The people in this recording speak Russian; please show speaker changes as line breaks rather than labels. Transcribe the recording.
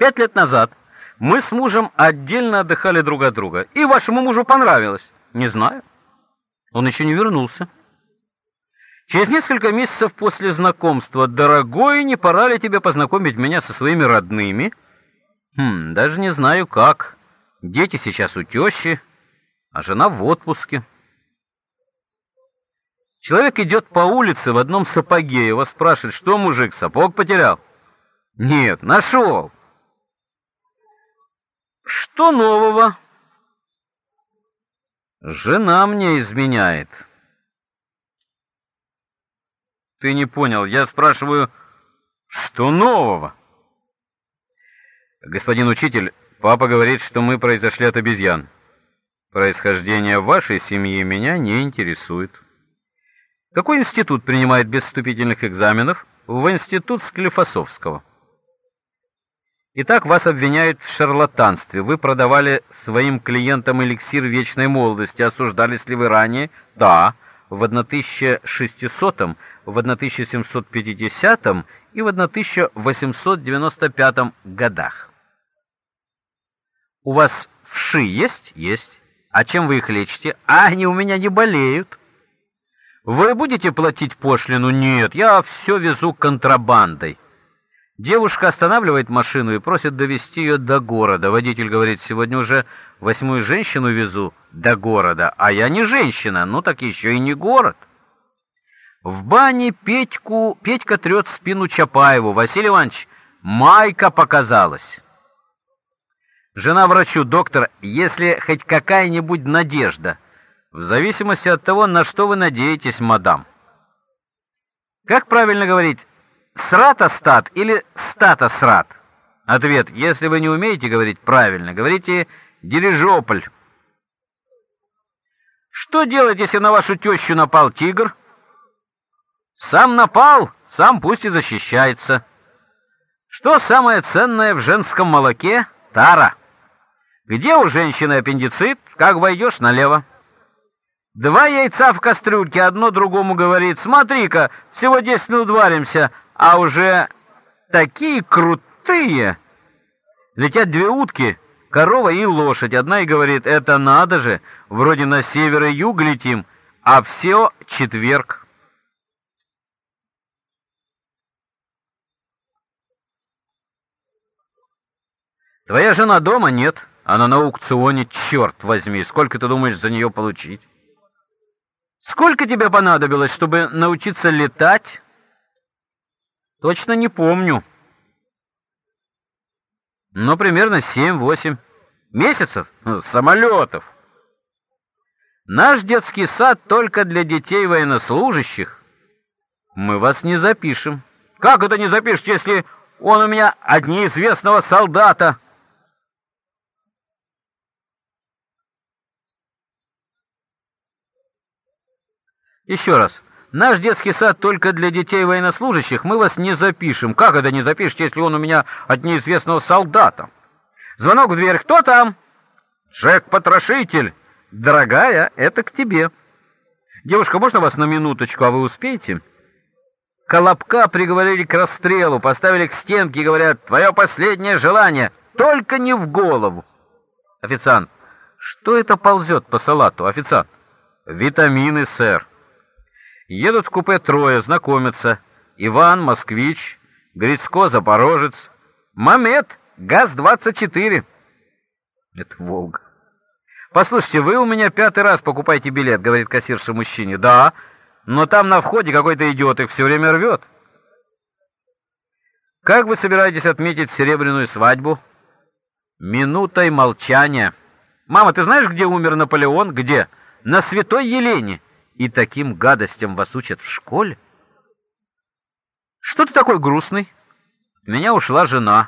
Пять лет назад мы с мужем отдельно отдыхали друг от друга. И вашему мужу понравилось? Не знаю. Он еще не вернулся. Через несколько месяцев после знакомства, дорогой, не пора ли тебе познакомить меня со своими родными? Хм, даже не знаю как. Дети сейчас у тещи, а жена в отпуске. Человек идет по улице в одном сапоге, его спрашивают: "Что, мужик, сапог потерял?" "Нет, нашел». "Что нового?" "Жена мне изменяет." Ты не понял. Я спрашиваю, что нового? Господин учитель, папа говорит, что мы произошли от обезьян. Происхождение вашей семьи меня не интересует. Какой институт принимает без вступительных экзаменов? В институт Склифосовского. Итак, вас обвиняют в шарлатанстве. Вы продавали своим клиентам эликсир вечной молодости. Осуждались ли вы ранее? Да, в 1600 в 1750 и в 1895 годах. У вас вши есть? Есть. А чем вы их лечите? А они у меня не болеют. Вы будете платить пошлину? Нет, я все везу контрабандой. Девушка останавливает машину и просит довести ее до города. Водитель говорит: "Сегодня уже восьмую женщину везу до города, а я не женщина, ну так еще и не город". В бане Петьку, Петька трет спину Чапаеву. Василий Иванович, майка показалась. Жена врачу, доктор, если хоть какая-нибудь надежда, в зависимости от того, на что вы надеетесь, мадам. Как правильно говорить, сратостат или статосрат? Ответ: если вы не умеете говорить правильно, говорите дирижополь. Что делать, если на вашу тещу напал тигр? Сам напал, сам пусть и защищается. Что самое ценное в женском молоке? Тара. Где у женщины аппендицит, как войдешь налево. Два яйца в кастрюльке, одно другому говорит: "Смотри-ка, всего 10 минут варимся, а уже такие крутые". Летят две утки, корова и лошадь. Одна и говорит: "Это надо же, вроде на север и юг летим, а все четверг". Твоя жена дома нет, она на аукционе, черт возьми, сколько ты думаешь за нее получить? Сколько тебе понадобилось, чтобы научиться летать? Точно не помню. Ну, примерно семь-восемь месяцев ну, самолетов. Наш детский сад только для детей военнослужащих. Мы вас не запишем. Как это не запишете, если он у меня от неизвестного солдата? Еще раз. Наш детский сад только для детей военнослужащих. Мы вас не запишем. Как это не запишете, если он у меня от неизвестного солдата? Звонок в дверь. Кто там? Джек-потрошитель. Дорогая, это к тебе. Девушка, можно вас на минуточку, а вы успеете? Колобка приговорили к расстрелу, поставили к стенке и говорят: "Твое последнее желание, только не в голову". Официант: "Что это ползет по салату, официант?" "Витамины, сэр". Едут в купе трое, знакомятся. Иван, москвич, Грицко, запорожец, Мамед, ГАЗ-24. Это Волга. Послушайте, вы у меня пятый раз покупаете билет, говорит кассирша мужчине. Да, но там на входе какой-то идиот их все время рвет. Как вы собираетесь отметить серебряную свадьбу? Минутой молчания. Мама, ты знаешь, где умер Наполеон? Где? На Святой Елене и таким гадостям вас учат в школе? Что ты такой грустный? Меня ушла жена.